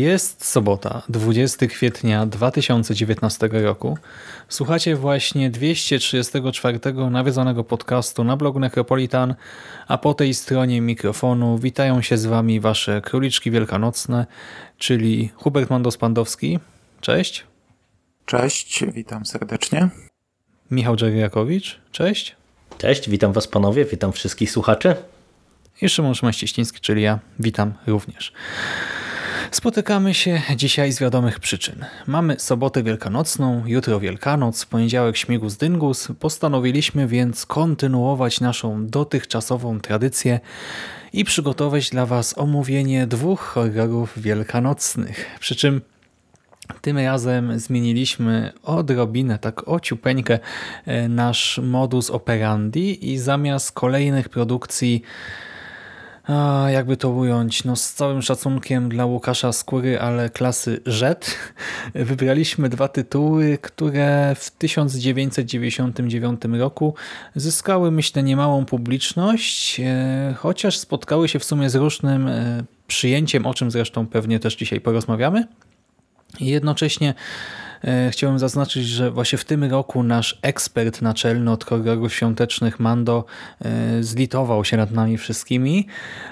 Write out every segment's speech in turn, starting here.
Jest sobota, 20 kwietnia 2019 roku. Słuchacie właśnie 234 nawiedzonego podcastu na blogu Necropolitan, a po tej stronie mikrofonu witają się z Wami Wasze króliczki wielkanocne, czyli Hubert Mandos-Pandowski. Cześć. Cześć, witam serdecznie. Michał Dżeriakowicz. Cześć. Cześć, witam Was panowie, witam wszystkich słuchaczy. I Szymon Szymaścieściński, czyli ja. Witam również. Spotykamy się dzisiaj z wiadomych przyczyn. Mamy sobotę wielkanocną, jutro Wielkanoc, poniedziałek śmigus dyngus. Postanowiliśmy więc kontynuować naszą dotychczasową tradycję i przygotować dla Was omówienie dwóch horrorów wielkanocnych. Przy czym tym razem zmieniliśmy odrobinę, tak ociupeńkę, e, nasz modus operandi i zamiast kolejnych produkcji a, jakby to ująć, no z całym szacunkiem dla Łukasza Skóry, ale klasy Z, wybraliśmy dwa tytuły, które w 1999 roku zyskały, myślę, niemałą publiczność, e, chociaż spotkały się w sumie z różnym e, przyjęciem, o czym zresztą pewnie też dzisiaj porozmawiamy. I jednocześnie chciałem zaznaczyć, że właśnie w tym roku nasz ekspert naczelny od horrorów świątecznych Mando e, zlitował się nad nami wszystkimi,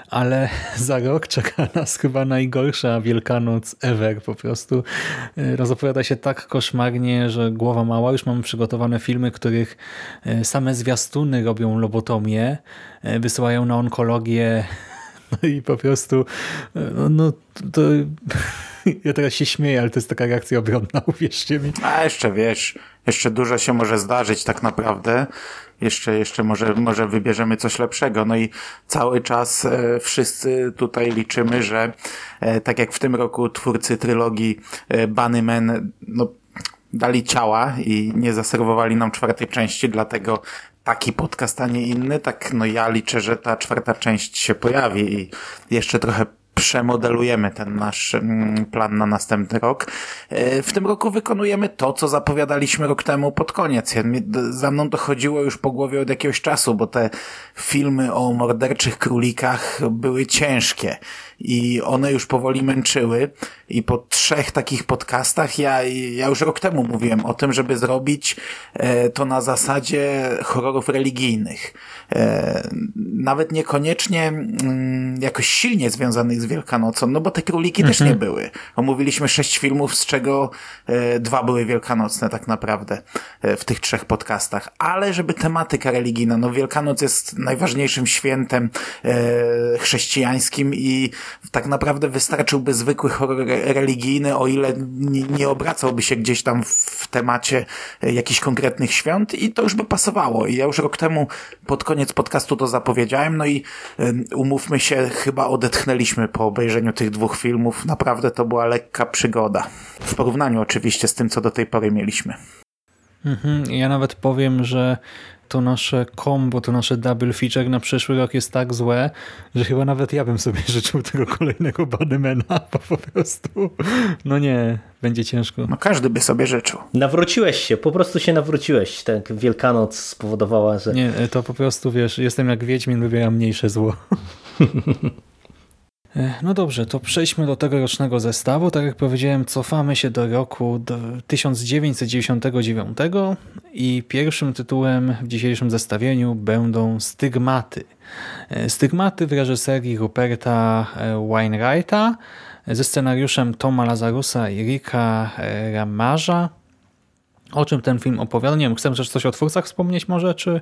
ale za rok czeka nas chyba najgorsza Wielkanoc ever po prostu. E, rozopowiada się tak koszmarnie, że głowa mała. Już mamy przygotowane filmy, których same zwiastuny robią lobotomię, wysyłają na onkologię i po prostu no, no to Ja teraz się śmieję, ale to jest taka reakcja obronna, uwierzcie mi. A jeszcze wiesz, jeszcze dużo się może zdarzyć tak naprawdę. Jeszcze, jeszcze może, może wybierzemy coś lepszego. No i cały czas e, wszyscy tutaj liczymy, że e, tak jak w tym roku twórcy trylogii e, no, dali ciała i nie zaserwowali nam czwartej części, dlatego taki podcast, a nie inny, tak no ja liczę, że ta czwarta część się pojawi i jeszcze trochę przemodelujemy ten nasz mm, plan na następny rok. E, w tym roku wykonujemy to, co zapowiadaliśmy rok temu pod koniec. Za mną to chodziło już po głowie od jakiegoś czasu, bo te filmy o morderczych królikach były ciężkie i one już powoli męczyły i po trzech takich podcastach ja, ja już rok temu mówiłem o tym, żeby zrobić e, to na zasadzie horrorów religijnych. E, nawet niekoniecznie mm, jakoś silnie związanych z Wielkanocą, no bo te króliki mhm. też nie były. Omówiliśmy sześć filmów, z czego e, dwa były wielkanocne tak naprawdę w tych trzech podcastach. Ale żeby tematyka religijna, no Wielkanoc jest najważniejszym świętem chrześcijańskim i tak naprawdę wystarczyłby zwykły horror religijny, o ile nie, nie obracałby się gdzieś tam w temacie e, jakichś konkretnych świąt i to już by pasowało. I ja już rok temu pod koniec podcastu to zapowiedziałem, no i umówmy się, chyba odetchnęliśmy po obejrzeniu tych dwóch filmów. Naprawdę to była lekka przygoda. W porównaniu oczywiście z tym, co do tej pory mieliśmy. Mhm. Ja nawet powiem, że to nasze combo, to nasze double feature na przyszły rok jest tak złe, że chyba nawet ja bym sobie życzył tego kolejnego Bademana, bo po prostu no nie, będzie ciężko. No każdy by sobie życzył. Nawróciłeś się, po prostu się nawróciłeś. Tak Wielkanoc spowodowała, że... Nie, to po prostu wiesz, jestem jak Wiedźmin, wybieram mniejsze zło. E, no dobrze, to przejdźmy do tegorocznego zestawu. Tak jak powiedziałem, cofamy się do roku 1999 i pierwszym tytułem w dzisiejszym zestawieniu będą Stygmaty. E, Stygmaty w reżyserii Ruperta e, Wainwrighta ze scenariuszem Toma Lazarusa i Rika Ramarza. O czym ten film opowiada? Nie wiem, też coś o twórcach wspomnieć może, czy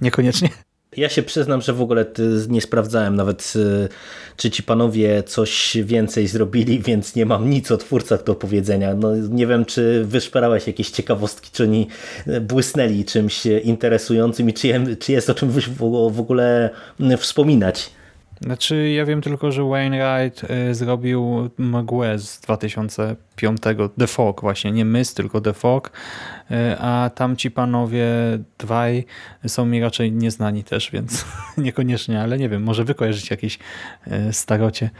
niekoniecznie? Ja się przyznam, że w ogóle nie sprawdzałem nawet, y, czy ci panowie coś więcej zrobili, więc nie mam nic o twórcach do powiedzenia. No, nie wiem, czy wyszperałeś jakieś ciekawostki, czy oni y, błysnęli czymś interesującym i czy, jest o czym w ogóle y, wspominać. Znaczy, ja wiem tylko, że Wainwright zrobił mgłę z 2005, The Fog właśnie, nie Mist, tylko The Fog, a tamci panowie dwaj są mi raczej nieznani też, więc niekoniecznie, ale nie wiem, może wy kojarzycie jakieś y, starocie.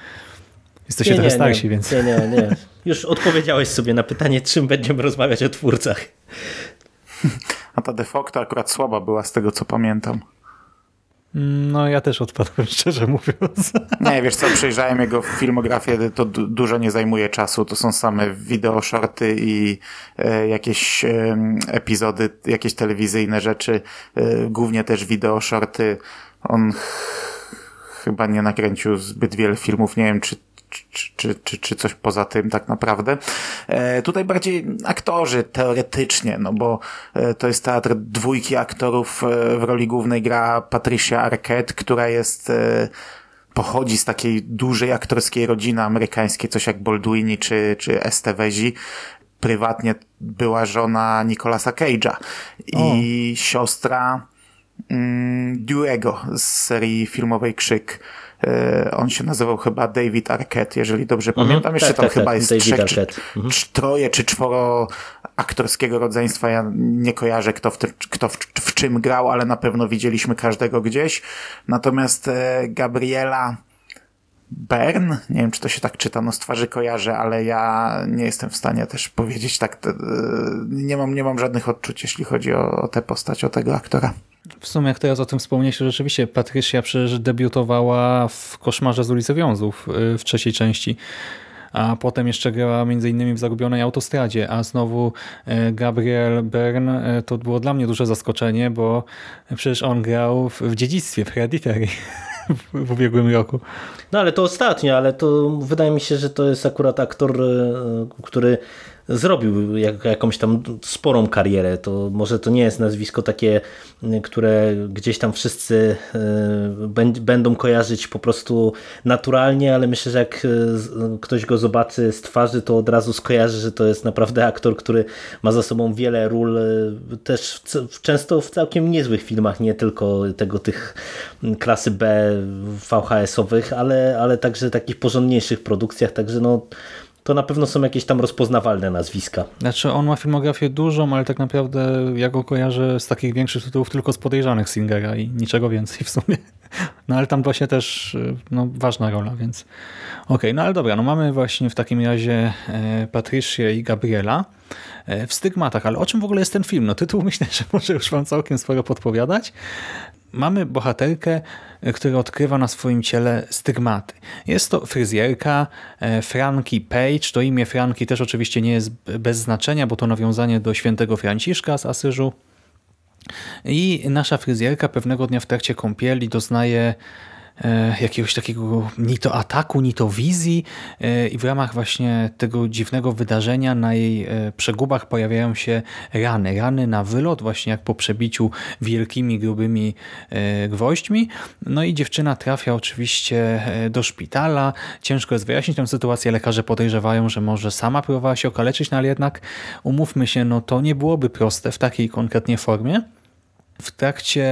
Jesteście nie, trochę nie, starsi, nie, więc... Nie, nie, nie. Już odpowiedziałeś sobie na pytanie, czym będziemy rozmawiać o twórcach. A ta The Fog to akurat słaba była z tego, co pamiętam. No ja też odpadłem, szczerze mówiąc. Nie, wiesz co, przejrzałem jego filmografię, to dużo nie zajmuje czasu, to są same wideo shorty i e, jakieś e, epizody, jakieś telewizyjne rzeczy, e, głównie też wideo shorty. On chyba nie nakręcił zbyt wiele filmów, nie wiem czy czy, czy, czy, czy coś poza tym tak naprawdę. E, tutaj bardziej aktorzy teoretycznie, no bo e, to jest teatr dwójki aktorów. E, w roli głównej gra Patricia Arquette, która jest pochodzi z takiej dużej aktorskiej rodziny amerykańskiej, coś jak Baldwini czy, czy Estevezi. Prywatnie była żona Nicolasa Cage'a i o. siostra mm, Duego z serii filmowej Krzyk. E, on się nazywał chyba David Arquette, jeżeli dobrze mhm. pamiętam. Jeszcze tak, tam tak, chyba tak, jest trzech, czy, mhm. troje czy czworo aktorskiego rodzeństwa. Ja nie kojarzę, kto, w, tym, kto w, w, czym grał, ale na pewno widzieliśmy każdego gdzieś. Natomiast e, Gabriela Bern, nie wiem czy to się tak czyta, no z twarzy kojarzę, ale ja nie jestem w stanie też powiedzieć tak, e, nie mam, nie mam żadnych odczuć, jeśli chodzi o, o tę postać, o tego aktora. W sumie jak teraz o tym wspomnieć, to rzeczywiście Patrycja przecież debiutowała w Koszmarze z ulicy Wiązów y, w trzeciej części a potem jeszcze grała między innymi w Zagubionej Autostradzie, a znowu y, Gabriel Byrne y, to było dla mnie duże zaskoczenie, bo przecież on grał w dziedzictwie, w Hereditary w ubiegłym roku. No ale to ostatnio, ale to wydaje mi się, że to jest akurat aktor, który zrobił jak, jakąś tam sporą karierę. To może to nie jest nazwisko takie, które gdzieś tam wszyscy e, będą kojarzyć po prostu naturalnie, ale myślę, że jak e, ktoś go zobaczy z twarzy, to od razu skojarzy, że to jest naprawdę aktor, który ma za sobą wiele ról, e, też w, często w całkiem niezłych filmach, nie tylko tego tych klasy B VHS-owych, ale, ale także takich porządniejszych produkcjach, także no to na pewno są jakieś tam rozpoznawalne nazwiska. Znaczy on ma filmografię dużą, ale tak naprawdę ja go kojarzę z takich większych tytułów tylko z podejrzanych Singera i niczego więcej w sumie. No ale tam właśnie też no, ważna rola, więc okej, okay, no ale dobra, no mamy właśnie w takim razie e, Patrycję i Gabriela e, w stygmatach, ale o czym w ogóle jest ten film? No tytuł myślę, że może już wam całkiem sporo podpowiadać mamy bohaterkę, która odkrywa na swoim ciele stygmaty. Jest to fryzjerka e, Franki Page. To imię Franki też oczywiście nie jest bez znaczenia, bo to nawiązanie do świętego Franciszka z Asyżu. I nasza fryzjerka pewnego dnia w trakcie kąpieli doznaje E, jakiegoś takiego ni to ataku, ni to wizji e, i w ramach właśnie tego dziwnego wydarzenia na jej e, przegubach pojawiają się rany. Rany na wylot, właśnie jak po przebiciu wielkimi, grubymi gwoźdźmi. No i dziewczyna trafia oczywiście do szpitala. Ciężko jest wyjaśnić tę sytuację. Lekarze podejrzewają, że może sama próbowała się okaleczyć, no ale jednak umówmy się, no to nie byłoby proste w takiej konkretnie formie. W trakcie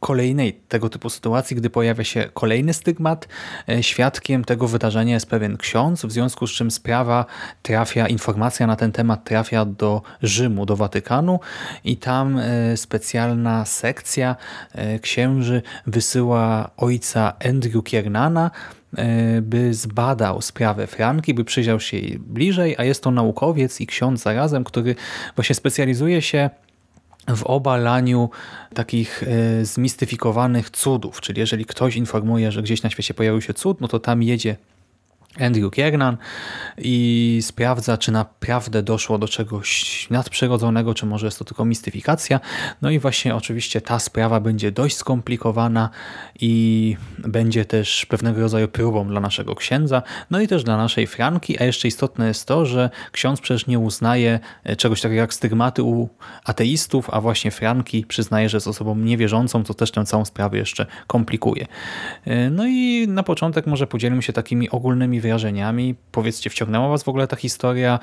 kolejnej tego typu sytuacji, gdy pojawia się kolejny stygmat, e, świadkiem tego wydarzenia jest pewien ksiądz, w związku z czym sprawa trafia, informacja na ten temat trafia do Rzymu, do Watykanu i tam e, specjalna sekcja e, księży wysyła ojca Andrew Kiernana, by zbadał sprawę Franki, by przyjrzał się jej bliżej, a jest to naukowiec i ksiądz zarazem, który właśnie specjalizuje się w obalaniu takich e, zmistyfikowanych cudów, czyli jeżeli ktoś informuje, że gdzieś na świecie pojawił się cud, no to tam jedzie Andrew Kiernan i sprawdza, czy naprawdę doszło do czegoś nadprzyrodzonego, czy może jest to tylko mistyfikacja. No i właśnie oczywiście ta sprawa będzie dość skomplikowana i będzie też pewnego rodzaju próbą dla naszego księdza, no i też dla naszej Franki, a jeszcze istotne jest to, że ksiądz przecież nie uznaje czegoś takiego jak stygmaty u ateistów, a właśnie Franki przyznaje, że jest osobą niewierzącą, co też tę całą sprawę jeszcze komplikuje. No i na początek może podzielimy się takimi ogólnymi wyrażeniami. Powiedzcie, wciągnęła Was w ogóle ta historia?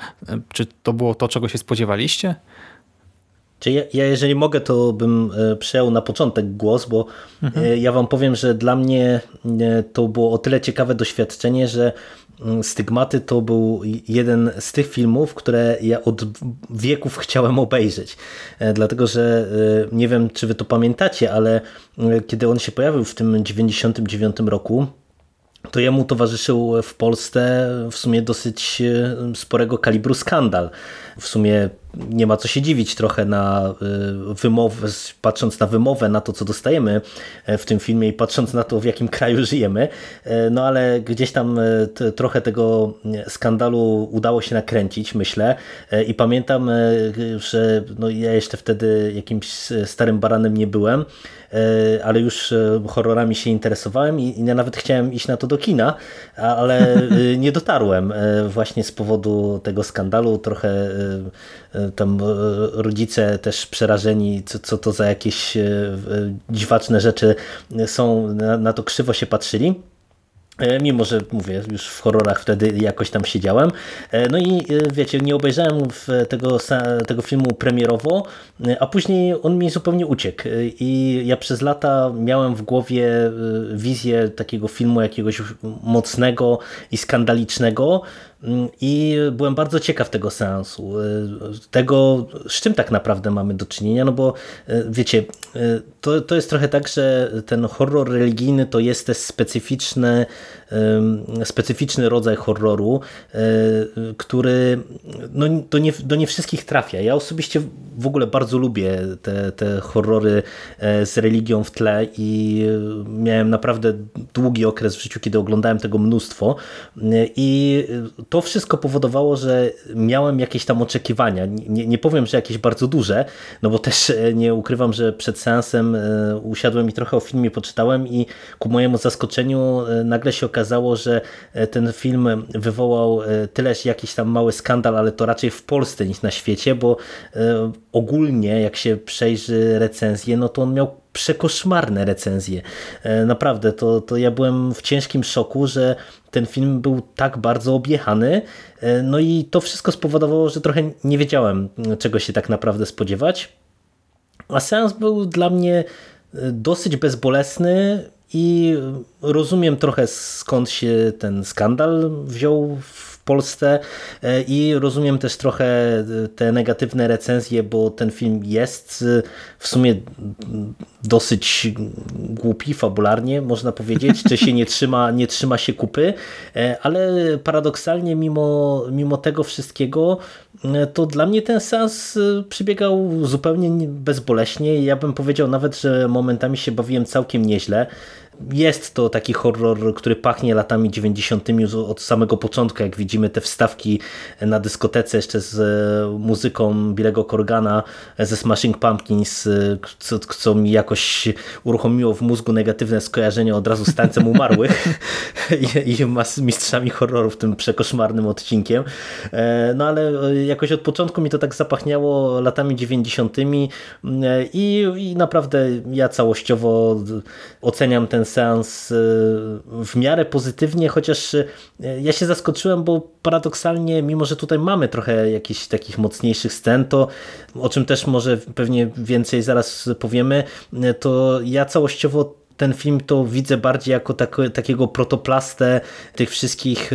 Czy to było to, czego się spodziewaliście? Czy ja, ja, jeżeli mogę, to bym e, przejął na początek głos, bo mhm. E, ja wam powiem, że dla mnie e, to było o tyle ciekawe doświadczenie, że mm, Stygmaty to był jeden z tych filmów, które ja od wieków chciałem obejrzeć. Dlatego, że nie wiem, czy wy to pamiętacie, ale kiedy on się pojawił w tym 99 roku, to jemu towarzyszył w Polsce w sumie dosyć sporego kalibru skandal. W sumie nie ma co się dziwić trochę na y, wymowę, patrząc na wymowę, na to, co dostajemy e, w tym filmie i patrząc na to, w jakim kraju żyjemy. E, no ale gdzieś tam e, trochę tego skandalu udało się nakręcić, myślę. I pamiętam, że no ja jeszcze wtedy jakimś starym baranem nie byłem, ale już horrorami się interesowałem i, ja nawet chciałem iść na to do kina, ale nie dotarłem właśnie z powodu tego skandalu. Trochę E, tam rodzice też przerażeni, co, co to za jakieś dziwaczne rzeczy są, na, na to krzywo się patrzyli. Mimo, że mówię, już w horrorach wtedy jakoś tam siedziałem. No i wiecie, nie obejrzałem tego, tego filmu premierowo, a później on mi zupełnie uciekł. I ja przez lata miałem w głowie wizję takiego filmu jakiegoś mocnego i skandalicznego, I byłem bardzo ciekaw tego seansu, y, tego z czym tak naprawdę mamy do czynienia, no bo y, wiecie, y, to, to jest trochę tak, że ten horror religijny to jest też specyficzny, specyficzny rodzaj horroru, który no, do, nie, do nie wszystkich trafia. Ja osobiście w ogóle bardzo lubię te, te horrory z religią w tle i miałem naprawdę długi okres w życiu, kiedy oglądałem tego mnóstwo i to wszystko powodowało, że miałem jakieś tam oczekiwania. Nie, nie powiem, że jakieś bardzo duże, no bo też e, nie ukrywam, że przed seansem e, usiadłem i trochę o filmie poczytałem i ku mojemu zaskoczeniu e, nagle się okazało, że ten film wywołał tyleż jakiś tam mały skandal, ale to raczej w Polsce niż na świecie, bo ogólnie jak się przejrzy recenzję, no to on miał przekoszmarne recenzje. E, naprawdę, to, to ja byłem w ciężkim szoku, że ten film był tak bardzo objechany. E, no i to wszystko spowodowało, że trochę nie wiedziałem, czego się tak naprawdę spodziewać. A seans był dla mnie e, dosyć bezbolesny i rozumiem trochę skąd się ten skandal wziął w Polsce e, i rozumiem też trochę e, te negatywne recenzje, bo ten film jest e, w sumie dosyć głupi fabularnie, można powiedzieć, czy się nie trzyma, nie trzyma się kupy, ale paradoksalnie mimo, mimo tego wszystkiego to dla mnie ten sens przybiegał zupełnie bezboleśnie. Ja bym powiedział nawet, że momentami się bawiłem całkiem nieźle. Jest to taki horror, który pachnie latami 90. od samego początku, jak widzimy te wstawki na dyskotece jeszcze z e, muzyką Billego Corgana ze Smashing Pumpkins, e, co, co mi jakoś uruchomiło w mózgu negatywne skojarzenie od razu z tańcem umarłych i, i mistrzami horroru w tym przekoszmarnym odcinkiem. E, no ale jakoś od początku mi to tak zapachniało latami 90. i, i naprawdę ja całościowo oceniam ten seans y, w miarę pozytywnie, chociaż y, ja się zaskoczyłem, bo paradoksalnie, mimo że tutaj mamy trochę jakichś takich mocniejszych scen, to o czym też może pewnie więcej zaraz powiemy, y, to ja całościowo ten film to widzę bardziej jako tak, takiego protoplastę tych wszystkich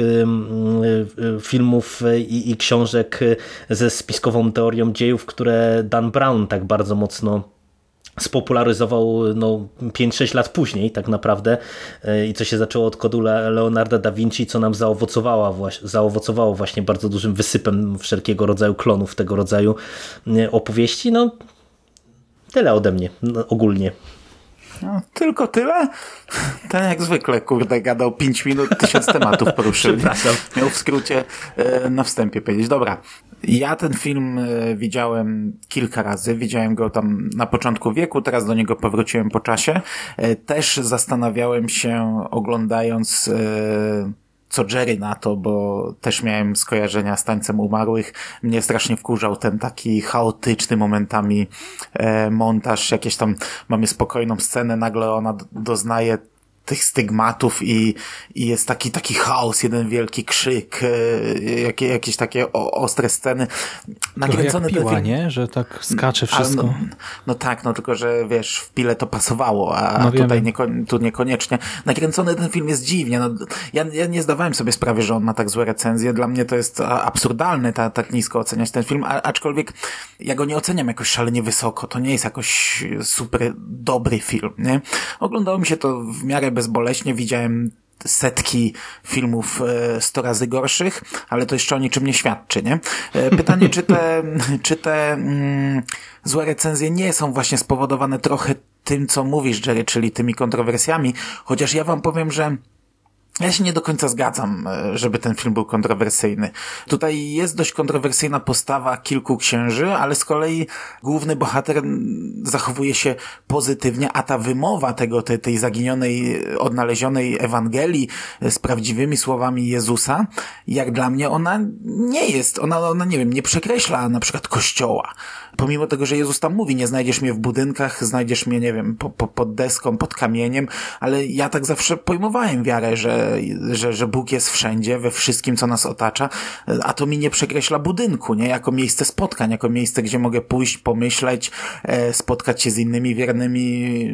filmów i, i książek ze spiskową teorią dziejów, które Dan Brown tak bardzo mocno spopularyzował no, 5-6 lat później tak naprawdę e, i co się zaczęło od kodu Leonarda da Vinci, co nam zaowocowało, zaowocowało właśnie bardzo dużym wysypem wszelkiego rodzaju klonów tego rodzaju e, opowieści. No, tyle ode mnie no, ogólnie. No, tylko tyle? Ten jak zwykle, kurde, gadał 5 minut, tysiąc tematów poruszył. Miał w skrócie e, na wstępie powiedzieć. Dobra, ja ten film e, widziałem kilka razy. Widziałem go tam na początku wieku, teraz do niego powróciłem po czasie. E, Też zastanawiałem się, oglądając e, co Jerry na to, bo też miałem skojarzenia z tańcem umarłych. Mnie strasznie wkurzał ten taki chaotyczny momentami e, montaż, jakieś tam mamy spokojną scenę, nagle ona doznaje tych stygmatów i, i jest taki, taki chaos, jeden wielki krzyk, e, jakie, jakieś takie o, ostre sceny. Trochę jak piła, film- nie? Że tak skacze wszystko. No, no tak, no tylko, że wiesz, w pile to pasowało, a No tutaj nieko, tu niekoniecznie. Nakręcony ten film jest dziwnie. No, ja, ja nie zdawałem sobie sprawy, że on ma tak złe recenzje. Dla mnie to jest absurdalne ta, tak nisko oceniać ten film, a, aczkolwiek ja go nie oceniam jakoś szalenie wysoko. To nie jest jakoś super dobry film, nie? Oglądało mi się to w miarę bezboleśnie. Widziałem setki filmów e, 100 razy gorszych, ale to jeszcze o niczym nie świadczy, nie? E, Pytanie, czy te, czy te mm, złe recenzje nie są właśnie spowodowane trochę tym, co mówisz, Jerry, czyli tymi kontrowersjami, chociaż ja wam powiem, że ja się nie do końca zgadzam, e, żeby ten film był kontrowersyjny. Tutaj jest dość kontrowersyjna postawa kilku księży, ale z kolei główny bohater zachowuje się pozytywnie, a ta wymowa tego, tej, tej zaginionej, odnalezionej Ewangelii e, z prawdziwymi słowami Jezusa, jak dla mnie ona nie jest, ona, ona nie wiem, nie przekreśla na przykład kościoła. Pomimo tego, że Jezus tam mówi, nie znajdziesz mnie w budynkach, znajdziesz mnie, nie wiem, po, po, pod deską, pod kamieniem, ale ja tak zawsze pojmowałem wiarę, że, że, że Bóg jest wszędzie, we wszystkim, co nas otacza, a to mi nie przekreśla budynku, nie? Jako miejsce spotkań, jako miejsce, gdzie mogę pójść, pomyśleć, e, spotkać się z innymi wiernymi,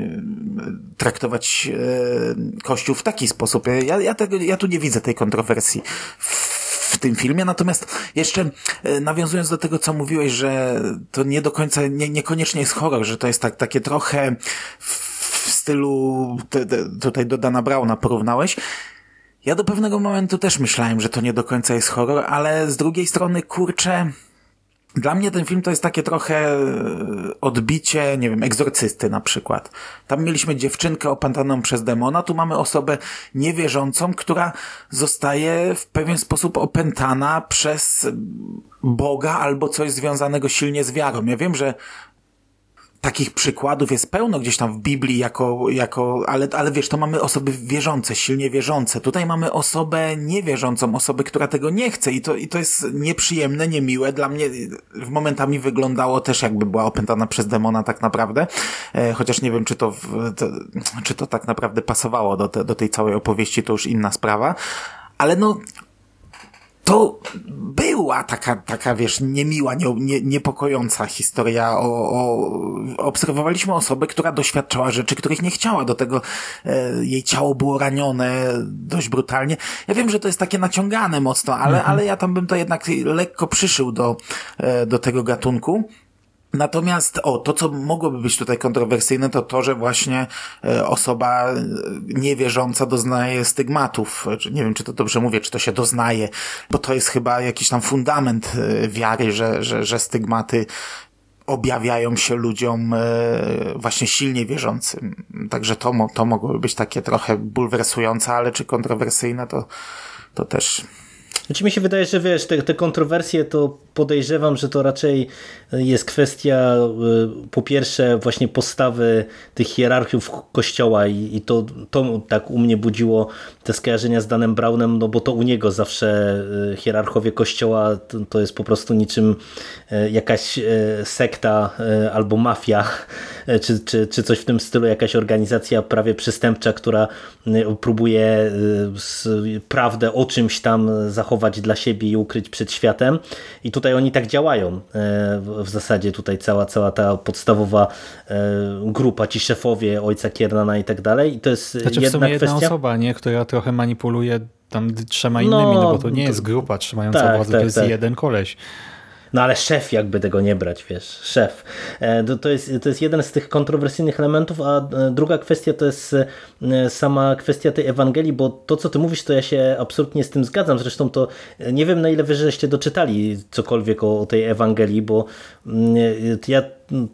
traktować e, Kościół w taki sposób. Ja, ja, tego, ja tu nie widzę tej kontrowersji w tym filmie. Natomiast jeszcze e, nawiązując do tego, co mówiłeś, że to nie do końca, nie, niekoniecznie jest horror, że to jest tak, takie trochę w stylu, te, te, tutaj do Dana Brauna porównałeś. Ja do pewnego momentu też myślałem, że to nie do końca jest horror, ale z drugiej strony, kurczę, dla mnie ten film to jest takie trochę e, odbicie, nie wiem, egzorcysty na przykład. Tam mieliśmy dziewczynkę opętaną przez demona, tu mamy osobę niewierzącą, która zostaje w pewien sposób opętana przez Boga albo coś związanego silnie z wiarą. Ja wiem, że takich przykładów jest pełno gdzieś tam w Biblii jako, jako, ale, ale wiesz, to mamy osoby wierzące, silnie wierzące. Tutaj mamy osobę niewierzącą, osobę, która tego nie chce i to, i to jest nieprzyjemne, niemiłe. Dla mnie w momentami wyglądało też jakby była opętana przez demona tak naprawdę. E, chociaż nie wiem, czy to, w, to, czy to tak naprawdę pasowało do, te, do tej całej opowieści, to już inna sprawa. Ale no, to była taka, taka wiesz, niemiła, nie, nie, niepokojąca historia o, o, obserwowaliśmy osobę, która doświadczała rzeczy, których nie chciała, do tego e, jej ciało było ranione dość brutalnie. Ja wiem, że to jest takie naciągane mocno, ale, ale ja tam bym to jednak lekko przyszył do, e, do tego gatunku. Natomiast, o, to co mogłoby być tutaj kontrowersyjne, to to, że właśnie e, osoba e, niewierząca doznaje stygmatów. Nie wiem, czy to dobrze mówię, czy to się doznaje, bo to jest chyba jakiś tam fundament e, wiary, że, że, że stygmaty objawiają się ludziom właśnie silnie wierzącym. Także to, to mogłoby być takie trochę bulwersujące, ale czy kontrowersyjne, to, to też Znaczy mi się wydaje, że wiesz, te, te kontrowersje to podejrzewam, że to raczej jest kwestia y, po pierwsze właśnie postawy tych hierarchiów kościoła i, i to, to tak u mnie budziło te skojarzenia z Danem Brownem, no bo to u niego zawsze y, hierarchowie kościoła to, to jest po prostu niczym jakaś sekta albo mafia, czy, czy, czy coś w tym stylu, jakaś organizacja prawie przestępcza, która próbuje prawdę o czymś tam zachować dla siebie i ukryć przed światem. I tutaj oni tak działają. e, w- W zasadzie tutaj cała, cała ta podstawowa e, grupa, ci szefowie ojca Kiernana i tak dalej. I to jest Znaczy w jedna sumie jedna kwestia. osoba, nie? Która trochę manipuluje tam trzema innymi, no, No, bo to nie to- jest grupa trzymająca tak, władzę, tak, to jest tak. jeden koleś. No ale szef jakby tego nie brać, wiesz, szef. E, to, jest, to jest jeden z tych kontrowersyjnych elementów, a e, druga kwestia to jest e, sama kwestia tej Ewangelii, bo to, co ty mówisz, to ja się absolutnie z tym zgadzam. Zresztą to nie wiem, na ile wy żeście doczytali cokolwiek o, o tej Ewangelii, bo mm, ja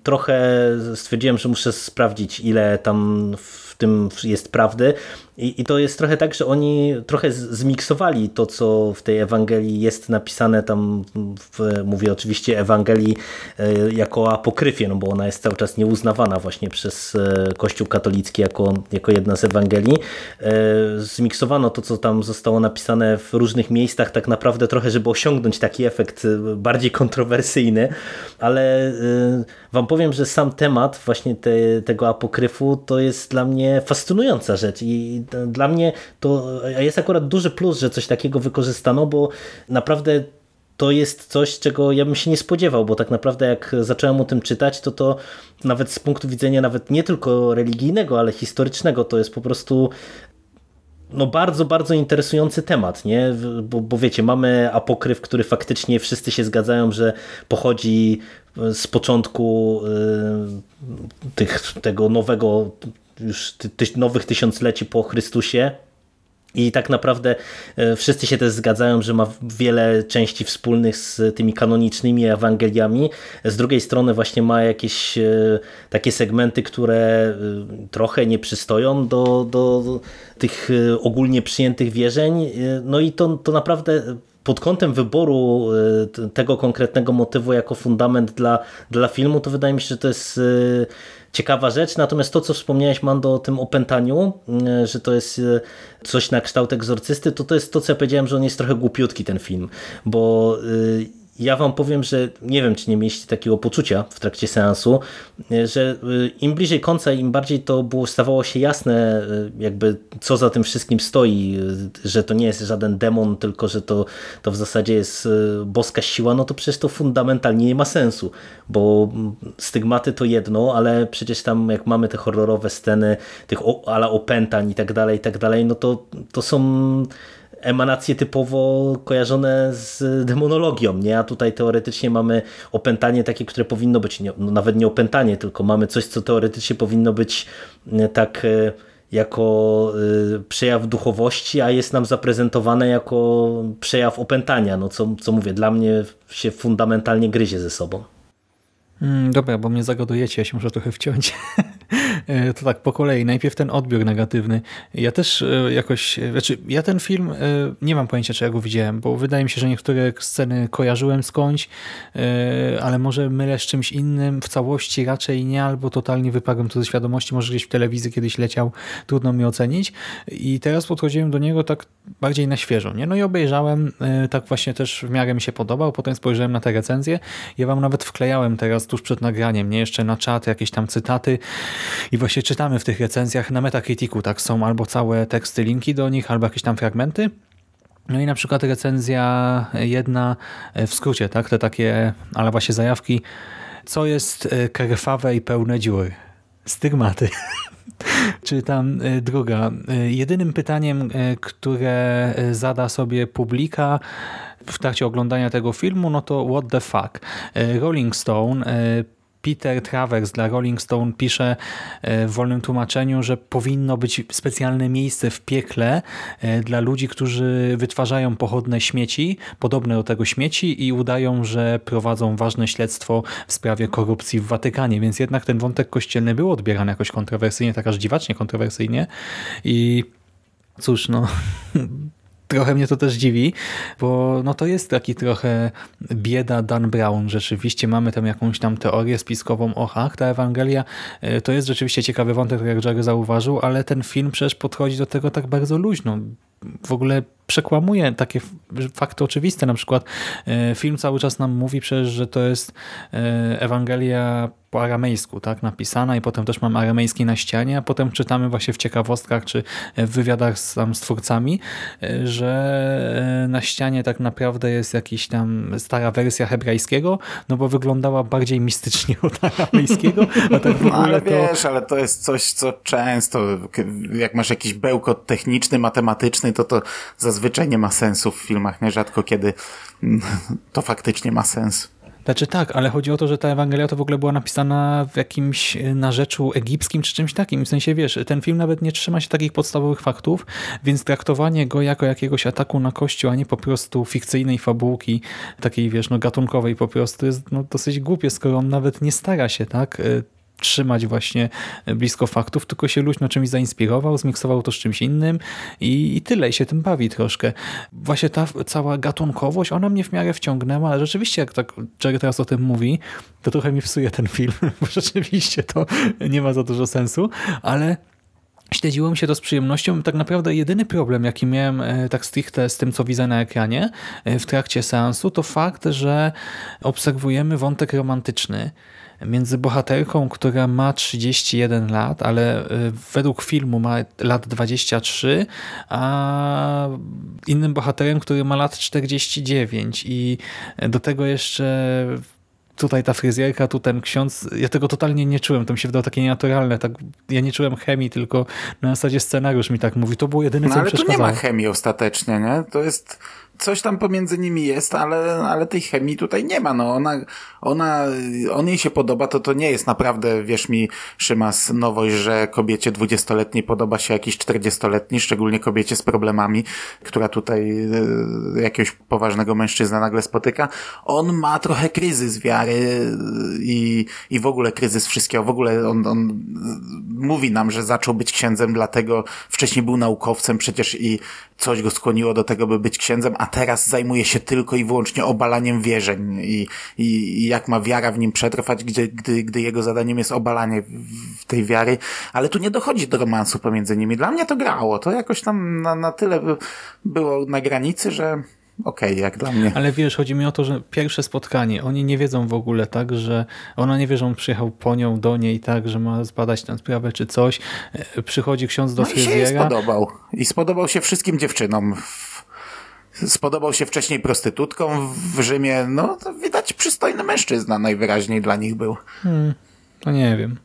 trochę stwierdziłem, że muszę sprawdzić, ile tam w tym jest prawdy. I, I to jest trochę tak, że oni trochę zmiksowali to, co w tej Ewangelii jest napisane tam, w, mówię oczywiście Ewangelii e, jako apokryfie, no bo ona jest cały czas nieuznawana właśnie przez e, Kościół katolicki jako, jako jedna z Ewangelii. E, zmiksowano to, co tam zostało napisane w różnych miejscach, tak naprawdę trochę, żeby osiągnąć taki efekt bardziej kontrowersyjny, ale wam powiem, że sam temat właśnie te, tego apokryfu to jest dla mnie fascynująca rzecz i dla mnie to jest akurat duży plus, że coś takiego wykorzystano, bo naprawdę to jest coś, czego ja bym się nie spodziewał, bo tak naprawdę jak zacząłem o tym czytać, to to nawet z punktu widzenia nawet nie tylko religijnego, ale historycznego, to jest po prostu no bardzo, bardzo interesujący temat, nie? Bo, bo wiecie, mamy apokryf, który faktycznie wszyscy się zgadzają, że pochodzi z początku y, tych, tego nowego już ty, nowych tysiącleci po Chrystusie. I tak naprawdę e, wszyscy się też zgadzają, że ma wiele części wspólnych z tymi kanonicznymi Ewangeliami. Z drugiej strony właśnie ma jakieś e, takie segmenty, które e, trochę nie przystoją do, do tych ogólnie przyjętych wierzeń. No i to, to naprawdę pod kątem wyboru tego konkretnego motywu jako fundament dla, dla filmu, to wydaje mi się, że to jest ciekawa rzecz. Natomiast to, co wspomniałeś, Mando, o tym opętaniu, e, że to jest e, coś na kształt egzorcysty, to to jest to, co ja powiedziałem, że on jest trochę głupiutki, ten film. Bo e, ja wam powiem, że nie wiem, czy nie mieliście takiego poczucia w trakcie seansu, e, że e, im bliżej końca, im bardziej to było, stawało się jasne, e, jakby co za tym wszystkim stoi, że to nie jest żaden demon, tylko że to, to w zasadzie jest boska siła, no to przecież to fundamentalnie nie ma sensu, bo stygmaty to jedno, ale przecież tam jak mamy te horrorowe sceny, tych ala opętań i tak dalej, i tak dalej, no to, to są emanacje typowo kojarzone z demonologią, nie? A tutaj teoretycznie mamy opętanie takie, które powinno być, nie, no nawet nie opętanie, tylko mamy coś, co teoretycznie powinno być e, tak e, jako e, przejaw duchowości, a jest nam zaprezentowane jako przejaw opętania, no co, co mówię, dla mnie się fundamentalnie gryzie ze sobą. Mm, dobra, bo mnie zagadujecie, ja się muszę trochę wciąć. E, to tak po kolei. Najpierw ten odbiór negatywny. Ja też e, jakoś, e, znaczy ja ten film nie mam pojęcia, czy ja go widziałem, bo wydaje mi się, że niektóre sceny kojarzyłem skądś, ale może mylę z czymś innym. W całości raczej nie, albo totalnie wypadłem to ze świadomości. Może gdzieś w telewizji kiedyś leciał, trudno mi ocenić. I teraz podchodziłem do niego tak bardziej na świeżo. Nie? No i obejrzałem, tak właśnie też w miarę mi się podobał. Potem spojrzałem na te recenzje. Ja wam nawet wklejałem teraz tuż przed nagraniem, nie jeszcze na czat jakieś tam cytaty i właśnie czytamy w tych recenzjach na Metacriticu, tak są albo całe teksty, linki do nich, albo jakieś tam fragmenty. No i na przykład recenzja jedna w skrócie, tak, te takie, ale właśnie zajawki, co jest e, krwawe i pełne dziur. Stygmaty. Czy tam e, druga. E, jedynym pytaniem, które zada sobie publika w trakcie oglądania tego filmu, no to what the fuck. Rolling Stone Peter Travers dla Rolling Stone pisze e, w wolnym tłumaczeniu, że powinno być specjalne miejsce w piekle e, dla ludzi, którzy wytwarzają pochodne śmieci, podobne do tego śmieci i udają, że prowadzą ważne śledztwo w sprawie korupcji w Watykanie, więc jednak ten wątek kościelny był odbierany jakoś kontrowersyjnie, tak aż dziwacznie kontrowersyjnie. I cóż, no trochę mnie to też dziwi, bo no to jest taki trochę bieda Dan Brown. Rzeczywiście mamy tam jakąś tam teorię spiskową o ach, ta Ewangelia. E, to jest rzeczywiście ciekawy wątek, jak Jerry zauważył, ale ten film przecież podchodzi do tego tak bardzo luźno. W ogóle przekłamuje takie fakty oczywiste. Na przykład e, film cały czas nam mówi przecież, że to jest e, Ewangelia po aramejsku tak, napisana i potem też mam aramejski na ścianie, a potem czytamy właśnie w ciekawostkach czy w wywiadach z, tam z twórcami, e, że na ścianie tak naprawdę jest jakiś tam stara wersja hebrajskiego, no bo wyglądała bardziej mistycznie od aramejskiego, a tak w no, ogóle ale to... wiesz, ale to jest coś, co często, jak masz jakiś bełkot techniczny, matematyczny, to to zazwyczaj nie ma sensu w filmach, nierzadko kiedy to faktycznie ma sens. Znaczy tak, ale chodzi o to, że ta Ewangelia to w ogóle była napisana w jakimś e, narzeczu egipskim czy czymś takim. W sensie, wiesz, ten film nawet nie trzyma się takich podstawowych faktów, więc traktowanie go jako jakiegoś ataku na kościół, a nie po prostu fikcyjnej fabułki, takiej, wiesz, no gatunkowej po prostu jest no, dosyć głupie, skoro on nawet nie stara się, tak, e, trzymać właśnie blisko faktów, tylko się luźno czymś zainspirował, zmiksował to z czymś innym i, i tyle, i się tym bawi troszkę. Właśnie ta cała gatunkowość, ona mnie w miarę wciągnęła, ale rzeczywiście jak tak Jerry teraz o tym mówi, to trochę mi psuje ten film, bo rzeczywiście to nie ma za dużo sensu, ale Śledziłem się to z przyjemnością. Tak naprawdę jedyny problem, jaki miałem e, tak stricte z tym, co widzę na ekranie e, w trakcie seansu, to fakt, że obserwujemy wątek romantyczny między bohaterką, która ma 31 lat, ale y, według filmu ma lat 23, a innym bohaterem, który ma lat 49 i do tego jeszcze tutaj ta fryzjerka, tu ten ksiądz, ja tego totalnie nie czułem, to mi się wydało takie nienaturalne, tak, ja nie czułem chemii, tylko na zasadzie scenariusz mi tak mówi, to było jedyne, co no, mi przeszkadzało. ale tu nie ma chemii ostatecznie, nie? To jest coś tam pomiędzy nimi jest, ale, ale tej chemii tutaj nie ma. No ona, ona, on jej się podoba, to to nie jest naprawdę, wierz mi, Szymas, nowość, że kobiecie dwudziestoletniej podoba się jakiś czterdziestoletni, szczególnie kobiecie z problemami, która tutaj e, jakiegoś poważnego mężczyzna nagle spotyka. On ma trochę kryzys wiary i, i w ogóle kryzys wszystkiego. W ogóle on, on mówi nam, że zaczął być księdzem, dlatego wcześniej był naukowcem przecież i coś go skłoniło do tego, by być księdzem, a teraz zajmuje się tylko i wyłącznie obalaniem wierzeń i, i, i jak ma wiara w nim przetrwać, gdy, gdy, gdy jego zadaniem jest obalanie w tej wiary, ale tu nie dochodzi do romansu pomiędzy nimi. Dla mnie to grało, to jakoś tam na, na tyle było na granicy, że okej, okay, jak dla mnie. Ale wiesz, chodzi mi o to, że pierwsze spotkanie, oni nie wiedzą w ogóle tak, że ona nie wie, że on przyjechał po nią, do niej tak, że ma zbadać tę sprawę czy coś. E, przychodzi ksiądz do no fryzjera. I się spodobał. I spodobał się wszystkim dziewczynom. Spodobał się wcześniej prostytutkom w Rzymie. No, to widać przystojny mężczyzna najwyraźniej dla nich był. Hmm, to nie wiem.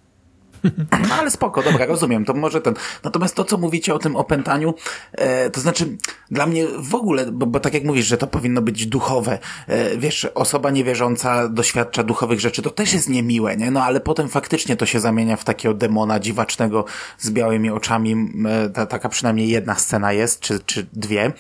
No ale spoko, dobra, rozumiem, to może ten. Natomiast to, co mówicie o tym opętaniu, e, to znaczy dla mnie w ogóle, bo, bo tak jak mówisz, że to powinno być duchowe, e, wiesz, osoba niewierząca doświadcza duchowych rzeczy, to też jest niemiłe, nie? No ale potem faktycznie to się zamienia w takiego demona dziwacznego z białymi oczami, e, ta, taka przynajmniej jedna scena jest, czy, czy dwie.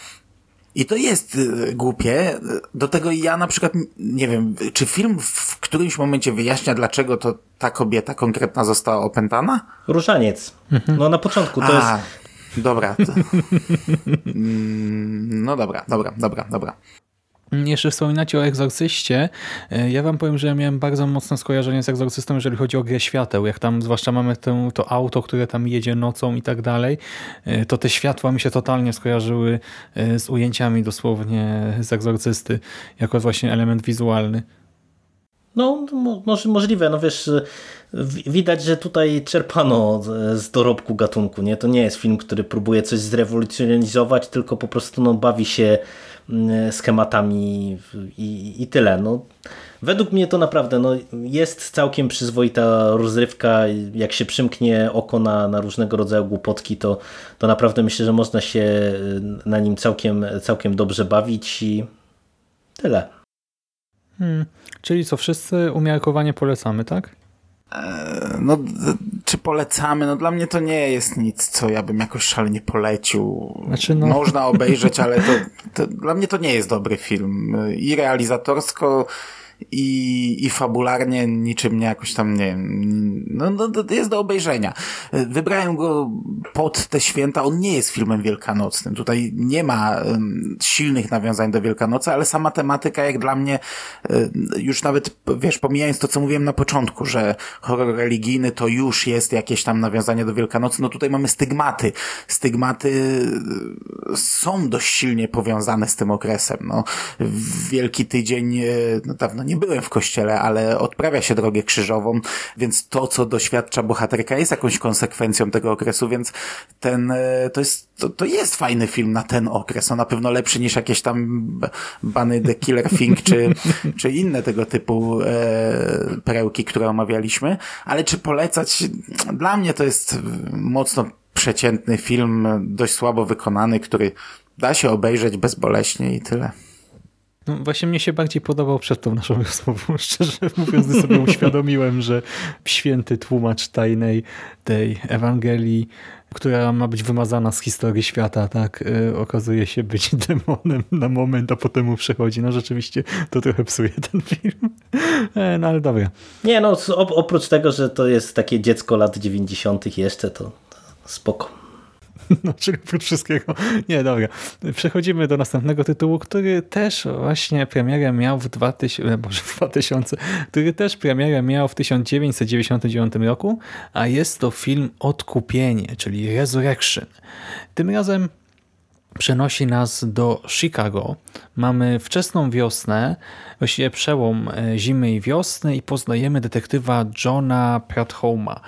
I to jest y, głupie. Do tego ja na przykład, nie wiem, czy film w którymś momencie wyjaśnia, dlaczego to ta kobieta konkretna została opętana? Różaniec. Mhm. No na początku to A, jest... Dobra. Mm, no dobra, dobra, dobra, dobra. Jeszcze wspominacie o Egzorcyście. E, ja wam powiem, że ja miałem bardzo mocne skojarzenie z Egzorcystą, jeżeli chodzi o grę świateł. Jak tam zwłaszcza mamy to, to auto, które tam jedzie nocą i tak dalej, e, to te światła mi się totalnie skojarzyły e, z ujęciami dosłownie z Egzorcysty, jako właśnie element wizualny. No, może, możliwe. No wiesz, widać, że tutaj czerpano z dorobku gatunku. Nie? To nie jest film, który próbuje coś zrewolucjonizować, tylko po prostu no, bawi się schematami i, i tyle. No, według mnie to naprawdę no, jest całkiem przyzwoita rozrywka. Jak się przymknie oko na, na różnego rodzaju głupotki, to, to naprawdę myślę, że można się y, na nim całkiem, całkiem dobrze bawić i tyle. Hmm. Czyli co, wszyscy umiarkowanie polecamy, tak? E, no, czy polecamy? No dla mnie to nie jest nic, co ja bym jakoś szalenie polecił. Znaczy, no... Można obejrzeć, ale to, to, dla mnie to nie jest dobry film. I realizatorsko, i, i fabularnie niczym nie jakoś tam, nie no, no jest do obejrzenia. Wybrałem go pod te święta, on nie jest filmem wielkanocnym. Tutaj nie ma silnych nawiązań do Wielkanocy, ale sama tematyka jak dla mnie, już nawet, wiesz, pomijając to, co mówiłem na początku, że horror religijny to już jest jakieś tam nawiązanie do Wielkanocy, no tutaj mamy stygmaty. Stygmaty są dość silnie powiązane z tym okresem. No, Wielki Tydzień, no dawno nie byłem w kościele, ale odprawia się drogę krzyżową, więc to, co doświadcza bohaterka jest jakąś konsekwencją tego okresu, więc ten, e, to jest, to, to jest fajny film na ten okres. No na pewno lepszy niż jakieś tam Bany The Killer Thing, czy, czy inne tego typu e, perełki, które omawialiśmy. Ale czy polecać? Dla mnie to jest mocno przeciętny film, dość słabo wykonany, który da się obejrzeć bezboleśnie i tyle. Właśnie mnie się bardziej podobał przed tą naszą rozmową. Szczerze mówiąc, gdy sobie uświadomiłem, że święty tłumacz tajnej tej Ewangelii, która ma być wymazana z historii świata, tak, y, okazuje się być demonem na moment, a potem mu przechodzi. No rzeczywiście to trochę psuje ten film. E, no ale dobra. Nie, no oprócz tego, że to jest takie dziecko lat 90. jeszcze, to spoko. No, czyli oprócz wszystkiego. Nie, dobra. Przechodzimy do następnego tytułu, który też właśnie premierę miał w 2000, może w 2000, który też premierę miał w 1999 roku, a jest to film Odkupienie, czyli Resurrection. Tym razem przenosi nas do Chicago. Mamy wczesną wiosnę, właściwie przełom e, zimy i wiosny i poznajemy detektywa Johna Pratholma.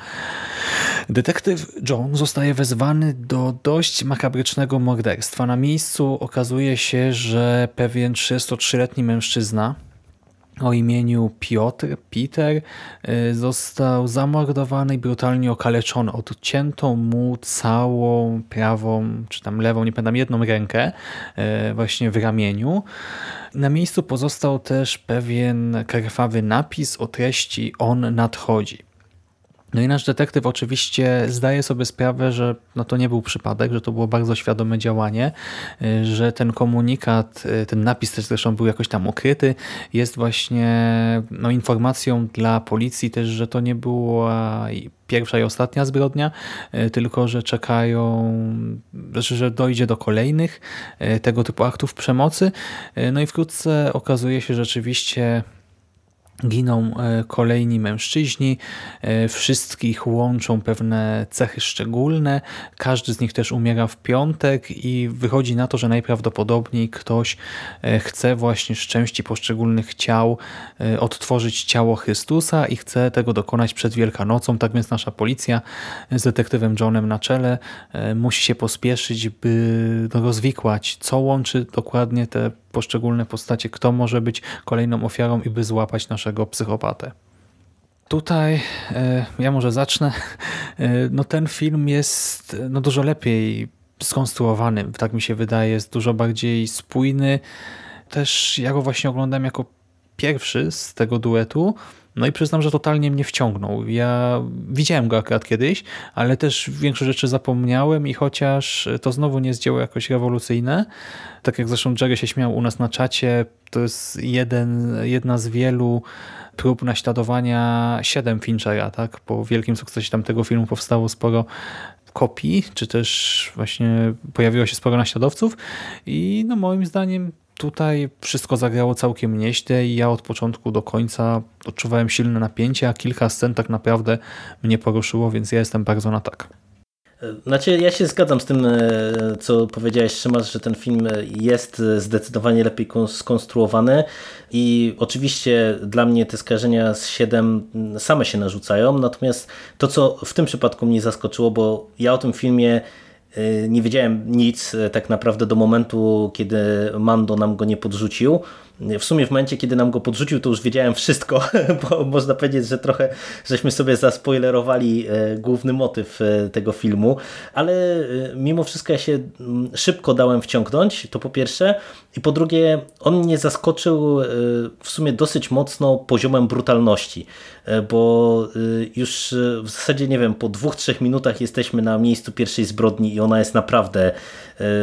Detektyw John zostaje wezwany do dość makabrycznego morderstwa. Na miejscu okazuje się, że pewien 33-letni mężczyzna o imieniu Piotr, Peter, y, został zamordowany i brutalnie okaleczony. Odcięto mu całą prawą, czy tam lewą, nie pamiętam, jedną rękę y, właśnie w ramieniu. Na miejscu pozostał też pewien krwawy napis o treści on nadchodzi. No i nasz detektyw oczywiście zdaje sobie sprawę, że no to nie był przypadek, że to było bardzo świadome działanie, y, że ten komunikat, y, ten napis też zresztą był jakoś tam ukryty, jest właśnie no, informacją dla policji też, że to nie była pierwsza i ostatnia zbrodnia, y, tylko że czekają, znaczy, że dojdzie do kolejnych tego typu aktów przemocy. No i wkrótce okazuje się rzeczywiście giną e, kolejni mężczyźni, e, wszystkich łączą pewne cechy szczególne, każdy z nich też umiera w piątek i wychodzi na to, że najprawdopodobniej ktoś e, chce właśnie z części poszczególnych ciał odtworzyć ciało Chrystusa i chce tego dokonać przed Wielkanocą, tak więc nasza policja z detektywem Johnem na czele musi się pospieszyć, by rozwikłać, co łączy dokładnie te poszczególne postacie, kto może być kolejną ofiarą i by złapać naszego psychopatę. Tutaj e, ja może zacznę. E, no ten film jest no dużo lepiej skonstruowany, tak mi się wydaje, jest dużo bardziej spójny. Też ja go właśnie oglądam jako pierwszy z tego duetu, no i przyznam, że totalnie mnie wciągnął. Ja widziałem go akurat kiedyś, ale też większość rzeczy zapomniałem i chociaż to znowu nie jest dzieło jakoś rewolucyjne, tak jak zresztą Jerry się śmiał u nas na czacie, to jest jeden, jedna z wielu prób naśladowania 7 Finchera, tak? Po wielkim sukcesie tamtego filmu powstało sporo kopii, czy też właśnie pojawiło się sporo naśladowców i no moim zdaniem tutaj wszystko zagrało całkiem nieźle i ja od początku do końca odczuwałem silne napięcie, a kilka scen tak naprawdę mnie poruszyło, więc ja jestem bardzo na tak. Znaczy, ja się zgadzam z tym, e, co powiedziałeś, Szymas, że ten film jest zdecydowanie lepiej skonstruowany i oczywiście dla mnie te skażenia z 7 same się narzucają, natomiast to, co w tym przypadku mnie zaskoczyło, bo ja o tym filmie nie wiedziałem nic e, tak naprawdę do momentu, kiedy Mando nam go nie podrzucił w sumie w momencie, kiedy nam go podrzucił, to już wiedziałem wszystko, bo można powiedzieć, że trochę żeśmy sobie zaspoilerowali e, główny motyw e, tego filmu, ale e, mimo wszystko ja się mm, szybko dałem wciągnąć, to po pierwsze, i po drugie, on mnie zaskoczył w sumie dosyć mocno poziomem brutalności, bo już w zasadzie, nie wiem, po dwóch, trzech minutach jesteśmy na miejscu pierwszej zbrodni i ona jest naprawdę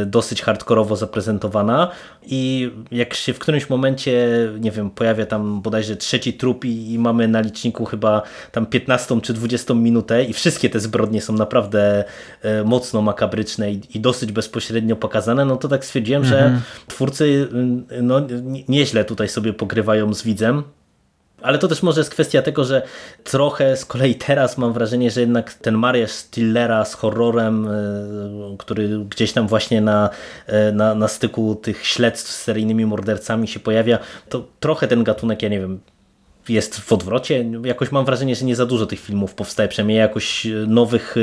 dosyć hardkorowo zaprezentowana. I jak się w którymś momencie momencie, nie wiem, pojawia tam bodajże trzeci trup i, i, mamy na liczniku chyba tam 15 czy 20 minutę i wszystkie te zbrodnie są naprawdę e, mocno makabryczne i, i, dosyć bezpośrednio pokazane, no to tak stwierdziłem, mhm. że twórcy no, nieźle tutaj sobie pogrywają z widzem. Ale to też może jest kwestia tego, że trochę z kolei teraz mam wrażenie, że jednak ten mariaż Stillera z horrorem, e, który gdzieś tam właśnie na, e, na, na styku tych śledztw z seryjnymi mordercami się pojawia, to trochę ten gatunek, ja nie wiem, jest w odwrocie. Jakoś mam wrażenie, że nie za dużo tych filmów powstaje, przynajmniej jakoś nowych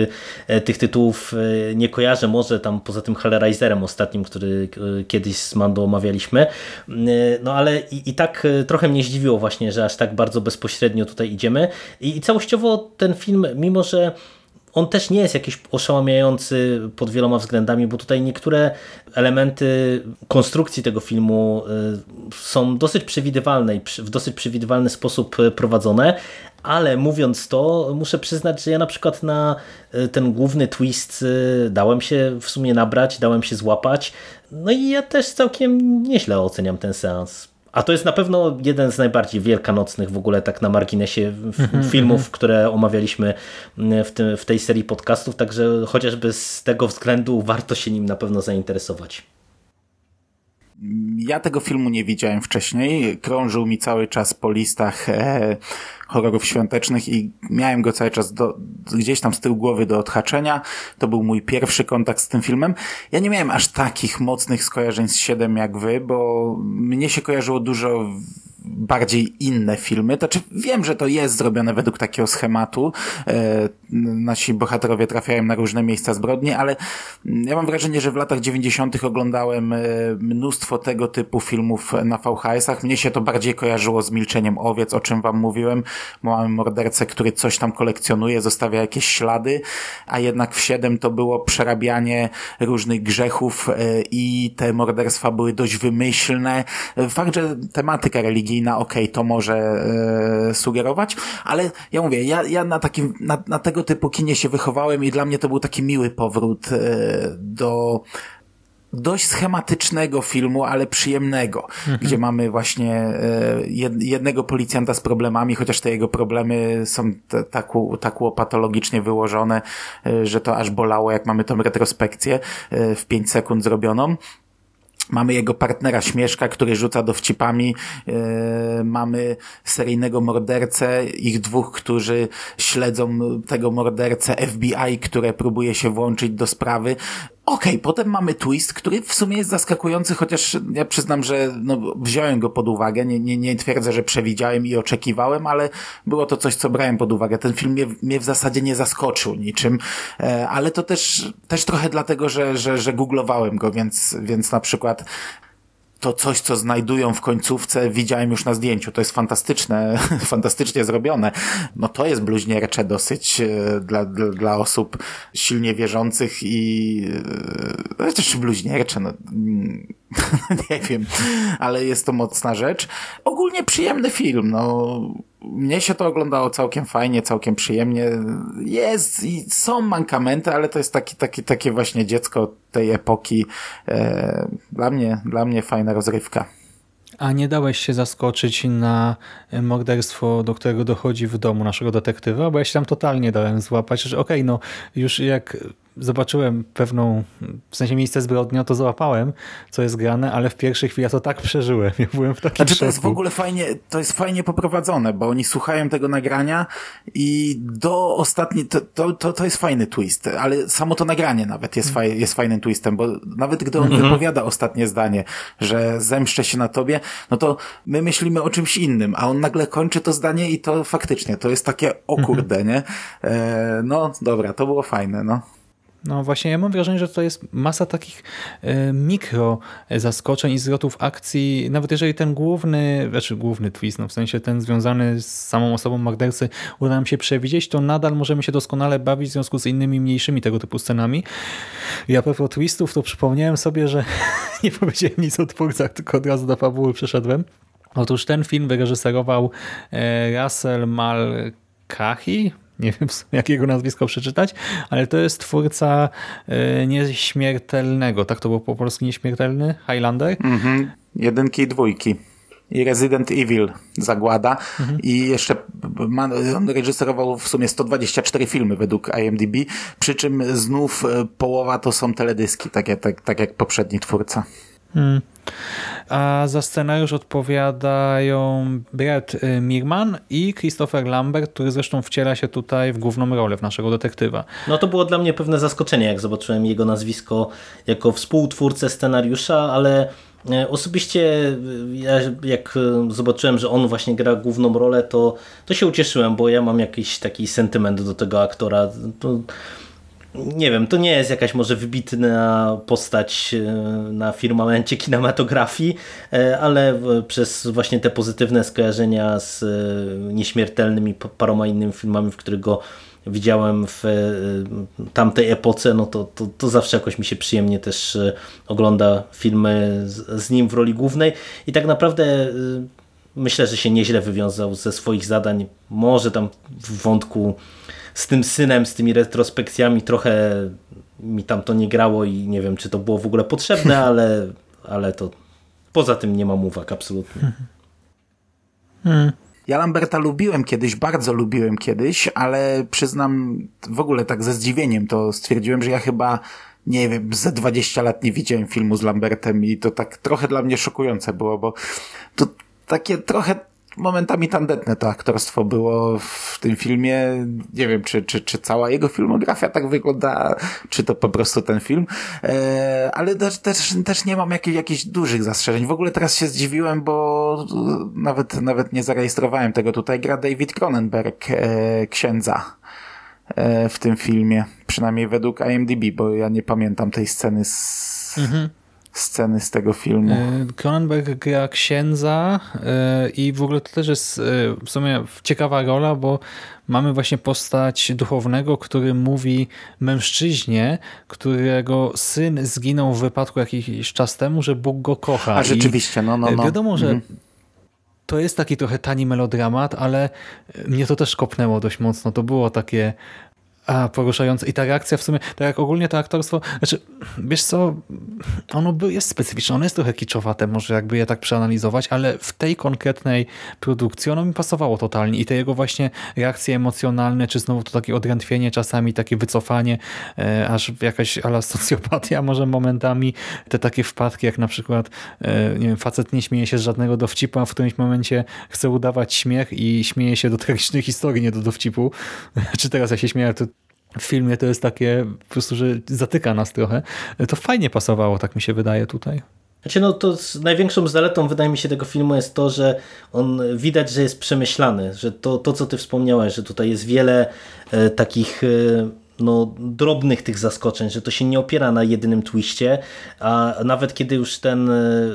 e, tych tytułów e, nie kojarzę, może tam poza tym Hellraiserem ostatnim, który e, kiedyś z Mando omawialiśmy. No ale i, i tak trochę mnie zdziwiło właśnie, że aż tak bardzo bezpośrednio tutaj idziemy. I, i całościowo ten film, mimo że on też nie jest jakiś oszałamiający pod wieloma względami, bo tutaj niektóre elementy konstrukcji tego filmu y, są dosyć przewidywalne i w dosyć przewidywalny sposób y, prowadzone, ale mówiąc to, muszę przyznać, że ja na przykład na y, ten główny twist dałem się w sumie nabrać, dałem się złapać. No i ja też całkiem nieźle oceniam ten seans. A to jest na pewno jeden z najbardziej wielkanocnych w ogóle tak na marginesie mhm, filmów, mhm. które omawialiśmy mm, w, tym, w tej serii podcastów, także chociażby z tego względu warto się nim na pewno zainteresować. Ja tego filmu nie widziałem wcześniej. Krążył mi cały czas po listach e, horrorów świątecznych i miałem go cały czas do, gdzieś tam z tyłu głowy do odhaczenia. To był mój pierwszy kontakt z tym filmem. Ja nie miałem aż takich mocnych skojarzeń z 7 jak wy, bo mnie się kojarzyło dużo bardziej inne filmy. Znaczy, wiem, że to jest zrobione według takiego schematu. E, nasi bohaterowie trafiają na różne miejsca zbrodni, ale ja mam wrażenie, że w latach 90. oglądałem e, mnóstwo tego typu filmów na VHS-ach. Mnie się to bardziej kojarzyło z Milczeniem Owiec, o czym wam mówiłem. Mamy mordercę, który coś tam kolekcjonuje, zostawia jakieś ślady, a jednak w 7 to było przerabianie różnych grzechów e, i te morderstwa były dość wymyślne. Fakt, że tematyka religijna religijna, okej, okay, to może e, sugerować, ale ja mówię, ja, ja na takim, na, na tego typu kinie się wychowałem i dla mnie to był taki miły powrót e, do dość schematycznego filmu, ale przyjemnego, mhm. gdzie mamy właśnie e, jednego policjanta z problemami, chociaż te jego problemy są tak, tak łopatologicznie wyłożone, że to aż bolało, jak mamy tą retrospekcję w 5 sekund zrobioną. Mamy jego partnera Śmieszka, który rzuca dowcipami. Yy, mamy seryjnego mordercę, ich dwóch, którzy śledzą tego mordercę FBI, które próbuje się włączyć do sprawy. Okej, okay, potem mamy twist, który w sumie jest zaskakujący, chociaż ja przyznam, że no, wziąłem go pod uwagę. Nie, nie, nie twierdzę, że przewidziałem i oczekiwałem, ale było to coś, co brałem pod uwagę. Ten film mnie, mnie w zasadzie nie zaskoczył niczym, e, ale to też, też trochę dlatego, że, że, że googlowałem go, więc, więc na przykład to coś, co znajdują w końcówce, widziałem już na zdjęciu. To jest fantastyczne, fantastycznie zrobione. No to jest bluźniercze dosyć e, dla, dla, dla osób silnie wierzących i e, też bluźniercze, no, nie wiem, ale jest to mocna rzecz. Ogólnie przyjemny film, no mnie się to oglądało całkiem fajnie, całkiem przyjemnie. Jest i są mankamenty, ale to jest taki, taki, takie właśnie dziecko tej epoki. E, dla mnie, dla mnie fajna rozrywka. A nie dałeś się zaskoczyć na morderstwo, do którego dochodzi w domu naszego detektywa, bo ja się tam totalnie dałem złapać, że okej, okay, no już jak zobaczyłem pewną, w sensie miejsce zbrodni, to załapałem, co jest grane, ale w pierwszej chwili ja to tak przeżyłem. Ja byłem w takim Znaczy to jest w ogóle fajnie, to jest fajnie poprowadzone, bo oni słuchają tego nagrania i do ostatniej, to, to, to, to jest fajny twist, ale samo to nagranie nawet jest, faj, jest fajnym twistem, bo nawet gdy on mhm. wypowiada ostatnie zdanie, że zemszczę się na tobie, no to my myślimy o czymś innym, a on nagle kończy to zdanie i to faktycznie, to jest takie o kurde, mhm. nie? E, no dobra, to było fajne, no. No właśnie, ja mam wrażenie, że to jest masa takich e, mikro zaskoczeń i zwrotów akcji, nawet jeżeli ten główny, znaczy główny twist, no w sensie ten związany z samą osobą mordercy uda nam się przewidzieć, to nadal możemy się doskonale bawić w związku z innymi mniejszymi tego typu scenami. I a propos twistów, to przypomniałem sobie, że nie powiedziałem nic o twórcach, tylko od razu do fabuły przeszedłem. Otóż ten film wyreżyserował e, Russell Malkahi, nie wiem jak jego nazwisko przeczytać, ale to jest twórca y, Nieśmiertelnego, tak to było po polsku Nieśmiertelny? Highlander? Mhm. Jedynki i dwójki. I Resident Evil Zagłada mhm. i jeszcze ma, on reżyserował w sumie 124 filmy według IMDb, przy czym znów y, połowa to są teledyski, tak jak, tak, tak jak poprzedni twórca. Hmm. A za scenariusz odpowiadają Brett y, Mirman i Christopher Lambert, który zresztą wciela się tutaj w główną rolę w naszego detektywa. No to było dla mnie pewne zaskoczenie, jak zobaczyłem jego nazwisko jako współtwórcę scenariusza, ale e, Osobiście e, ja jak e, zobaczyłem, że on właśnie gra główną rolę, to, to się ucieszyłem, bo ja mam jakiś taki sentyment do tego aktora. To nie wiem, to nie jest jakaś może wybitna postać e, na firmamencie kinematografii, e, ale przez właśnie te pozytywne skojarzenia z e, nieśmiertelnymi paroma innymi filmami, w których go widziałem w tamtej epoce, no to, to, to zawsze jakoś mi się przyjemnie też ogląda filmy z, z nim w roli głównej. I tak naprawdę myślę, że się nieźle wywiązał ze swoich zadań. Może tam w wątku z tym synem, z tymi retrospekcjami trochę mi tam to nie grało i nie wiem, czy to było w ogóle potrzebne, ale, ale to poza tym nie mam uwag absolutnie. Hmm. Ja Lamberta lubiłem kiedyś, bardzo lubiłem kiedyś, ale przyznam w ogóle tak ze zdziwieniem to stwierdziłem, że ja chyba nie wiem, ze 20 lat nie widziałem filmu z Lambertem i to tak trochę dla mnie szokujące było, bo to takie trochę momentami tandetne to aktorstwo było w tym filmie. Nie wiem, czy, czy, czy cała jego filmografia tak wygląda, czy to po prostu ten film. E, ale też, też, też nie mam jakich, jakichś dużych zastrzeżeń. W ogóle teraz się zdziwiłem, bo nawet, nawet nie zarejestrowałem tego. Tutaj gra David Cronenberg, e, księdza e, w tym filmie. Przynajmniej według IMDb, bo ja nie pamiętam tej sceny z... Mhm sceny z tego filmu. E, Cronenberg gra księdza e, i w ogóle to też jest e, w sumie ciekawa rola, bo mamy właśnie postać duchownego, który mówi mężczyźnie, którego syn zginął w wypadku jakiś czas temu, że Bóg go kocha. A rzeczywiście, no, no, no. Wiadomo, że mhm. to jest taki trochę tani melodramat, ale mnie to też kopnęło dość mocno. To było takie a, poruszające. I ta reakcja w sumie, tak jak ogólnie to aktorstwo, znaczy, wiesz co, ono jest specyficzne, ono jest trochę kiczowate, może jakby je tak przeanalizować, ale w tej konkretnej produkcji ono mi pasowało totalnie i te jego właśnie reakcje emocjonalne, czy znowu to takie odrętwienie czasami, takie wycofanie, e, aż jakaś ala socjopatia może momentami, te takie wpadki, jak na przykład, e, nie wiem, facet nie śmieje się z żadnego dowcipu, a w którymś momencie chce udawać śmiech i śmieje się do tragicznej historii, nie do dowcipu. czy teraz ja się śmieję, to w filmie to jest takie po prostu, że zatyka nas trochę. To fajnie pasowało, tak mi się wydaje tutaj. Znaczy no to największą zaletą wydaje mi się tego filmu jest to, że on widać, że jest przemyślany, że to, to co ty wspomniałeś, że tutaj jest wiele e, takich e, no, drobnych tych zaskoczeń, że to się nie opiera na jedynym twiście, a nawet kiedy już ten y,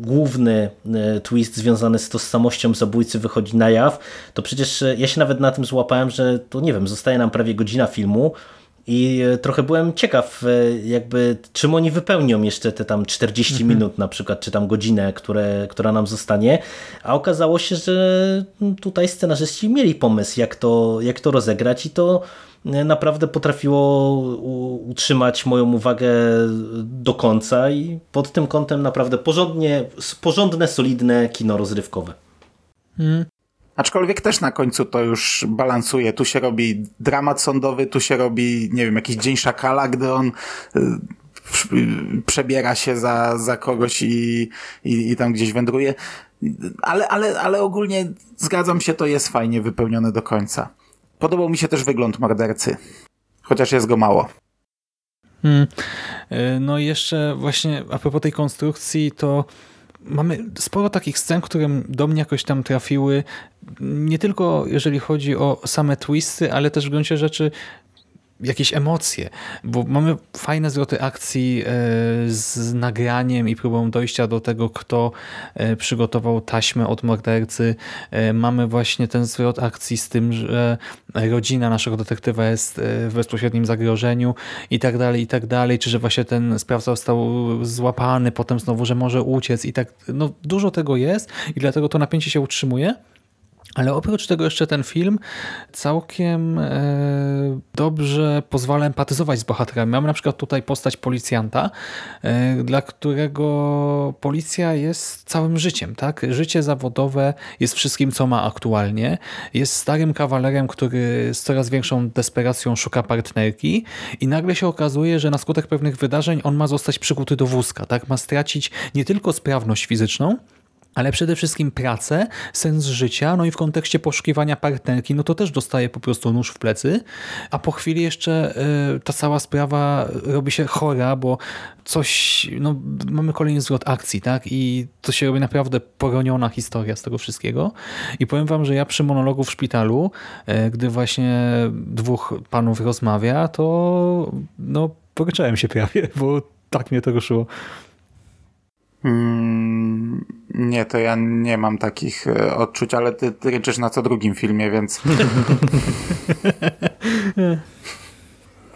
główny y, twist związany z tożsamością zabójcy wychodzi na jaw, to przecież ja się nawet na tym złapałem, że to nie wiem, zostaje nam prawie godzina filmu, i trochę byłem ciekaw, jakby czym oni wypełnią jeszcze te tam 40 mhm. minut na przykład, czy tam godzinę, które, która nam zostanie. A okazało się, że tutaj scenarzyści mieli pomysł, jak to, jak to rozegrać i to naprawdę potrafiło utrzymać moją uwagę do końca i pod tym kątem naprawdę porządnie, porządne, solidne kino rozrywkowe. Hmm. Aczkolwiek też na końcu to już balansuje. Tu się robi dramat sądowy, tu się robi, nie wiem, jakiś dzień szakala, gdy on y, przebiera się za, za kogoś i, i, i tam gdzieś wędruje. Ale, ale, ale ogólnie zgadzam się, to jest fajnie wypełnione do końca. Podobał mi się też wygląd mordercy, chociaż jest go mało. Hmm. E, no i jeszcze właśnie a propos tej konstrukcji, to mamy sporo takich scen, które do mnie jakoś tam trafiły, nie tylko jeżeli chodzi o same twisty, ale też w gruncie rzeczy jakieś emocje, bo mamy fajne zwroty akcji e, z nagraniem i próbą dojścia do tego, kto e, przygotował taśmę od mordercy. E, mamy właśnie ten zwrot akcji z tym, że rodzina naszego detektywa jest w bezpośrednim zagrożeniu i tak dalej, i tak dalej, czy że właśnie ten sprawca został złapany, potem znowu, że może uciec i tak, no dużo tego jest i dlatego to napięcie się utrzymuje. Ale oprócz tego jeszcze ten film całkiem e, dobrze pozwala empatyzować z bohaterami. Mamy na przykład tutaj postać policjanta, e, dla którego policja jest całym życiem. tak? Życie zawodowe jest wszystkim, co ma aktualnie. Jest starym kawalerem, który z coraz większą desperacją szuka partnerki i nagle się okazuje, że na skutek pewnych wydarzeń on ma zostać przykuty do wózka. tak? Ma stracić nie tylko sprawność fizyczną, ale przede wszystkim pracę, sens życia, no i w kontekście poszukiwania partnerki, no to też dostaje po prostu nóż w plecy, a po chwili jeszcze y, ta cała sprawa robi się chora, bo coś, no mamy kolejny zwrot akcji, tak, i to się robi naprawdę poroniona historia z tego wszystkiego. I powiem wam, że ja przy monologu w szpitalu, y, gdy właśnie dwóch panów rozmawia, to no poryczałem się prawie, bo tak mnie to ruszyło. Mm, nie, to ja nie mam takich e, odczuć, ale ty, ty ryczysz na co drugim filmie, więc...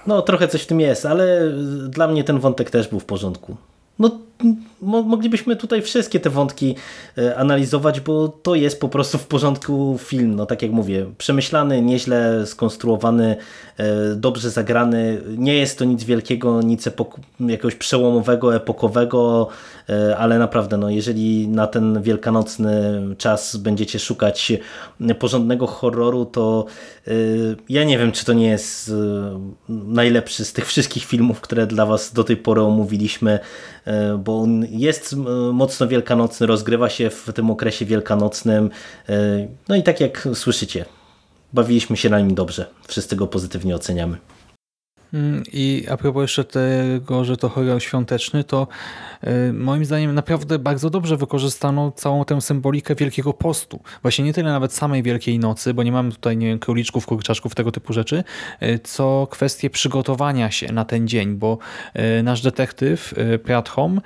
No, trochę coś w tym jest, ale dla mnie ten wątek też był w porządku. No, moglibyśmy tutaj wszystkie te wątki e, analizować, bo to jest po prostu w porządku film. No, tak jak mówię, przemyślany, nieźle skonstruowany, e, dobrze zagrany. Nie jest to nic wielkiego, nic jakiegoś przełomowego, epokowego, e, ale naprawdę, no, jeżeli na ten wielkanocny czas będziecie szukać porządnego horroru, to ja nie wiem, czy to nie jest najlepszy z tych wszystkich filmów, które dla Was do tej pory omówiliśmy, bo on jest mocno wielkanocny, rozgrywa się w tym okresie wielkanocnym. E, no i tak jak słyszycie, bawiliśmy się na nim dobrze. Wszyscy go pozytywnie oceniamy. Mm, I a propos jeszcze tego, że to horror świąteczny, to y, moim zdaniem naprawdę bardzo dobrze wykorzystano całą tę symbolikę Wielkiego Postu. Właśnie nie tyle nawet samej Wielkiej Nocy, bo nie mamy tutaj nie wiem, króliczków, kurczaczków, tego typu rzeczy, y, co kwestie przygotowania się na ten dzień, bo y, nasz detektyw Pratholm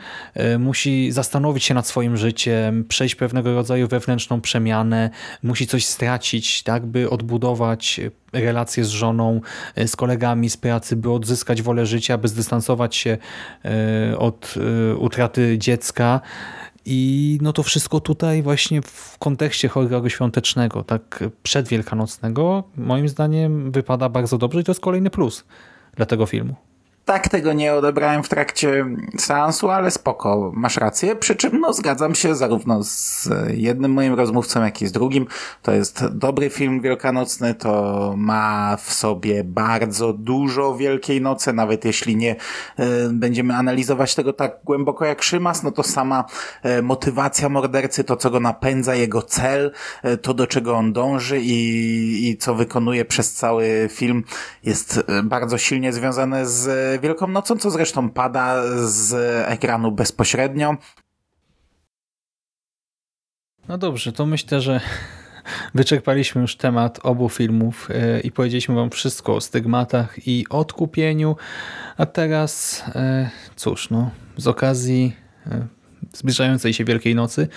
musi zastanowić się nad swoim życiem, przejść pewnego rodzaju wewnętrzną przemianę, musi coś stracić, tak, by odbudować relacje z żoną, z kolegami z pracy, pracy, by odzyskać wolę życia, by zdystansować się e, od e, utraty dziecka. I no to wszystko tutaj właśnie w kontekście horroru świątecznego, tak przedwielkanocnego, moim zdaniem wypada bardzo dobrze i to jest kolejny plus dla tego filmu tak tego nie odebrałem w trakcie seansu, ale spoko, masz rację. Przy czym no, zgadzam się zarówno z jednym moim rozmówcą, jak i z drugim. To jest dobry film wielkanocny, to ma w sobie bardzo dużo Wielkiej Nocy, nawet jeśli nie y, będziemy analizować tego tak głęboko jak Szymas, no to sama y, motywacja mordercy, to co go napędza, jego cel, y, to do czego on dąży i, i co wykonuje przez cały film jest bardzo silnie związane z Wielką Nocą, co zresztą pada z ekranu bezpośrednio. No dobrze, to myślę, że wyczerpaliśmy już temat obu filmów e, i powiedzieliśmy wam wszystko o stygmatach i odkupieniu. A teraz, e, cóż, no, z okazji e, zbliżającej się Wielkiej Nocy.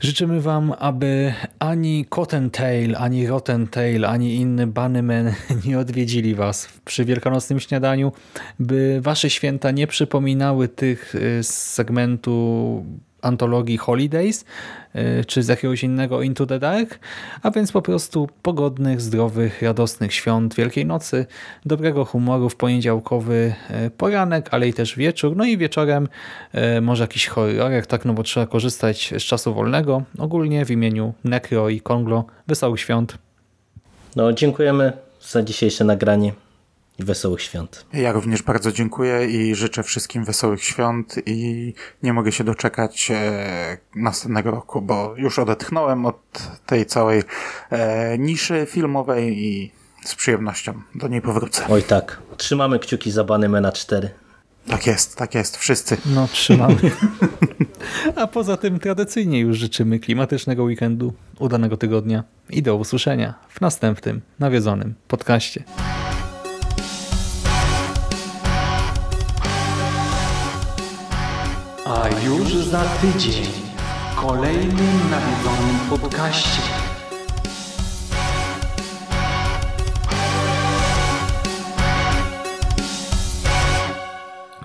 Życzymy Wam, aby ani Cottontail, ani Rottentail, ani inny Bunnyman nie odwiedzili Was przy wielkanocnym śniadaniu, by Wasze święta nie przypominały tych y, z segmentu antologii Holidays, y, czy z jakiegoś innego Into the Dark, a więc po prostu pogodnych, zdrowych, radosnych świąt Wielkiej Nocy, dobrego humoru w poniedziałkowy y, poranek, ale i też wieczór, no i wieczorem y, może jakiś horrorek, tak, no bo trzeba korzystać z czasu wolnego. Ogólnie w imieniu Necro i Konglo wesołych świąt. No, dziękujemy za dzisiejsze nagranie i wesołych świąt. Ja również bardzo dziękuję i życzę wszystkim wesołych świąt i nie mogę się doczekać e, następnego roku, bo już odetchnąłem od tej całej e, niszy filmowej i z przyjemnością do niej powrócę. Oj tak, trzymamy kciuki za Banymena 4. Tak jest, tak jest, wszyscy. No, trzymamy. A poza tym tradycyjnie już życzymy klimatycznego weekendu, udanego tygodnia i do usłyszenia w następnym nawiedzonym podcaście. A już za tydzień w kolejnym nawiedzonym podcaście.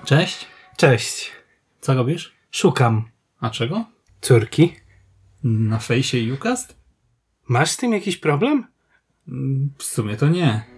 Cześć. Cześć. Co robisz? Szukam. A czego? Córki. Na fejsie Ucast? Masz z tym jakiś problem? W sumie to nie.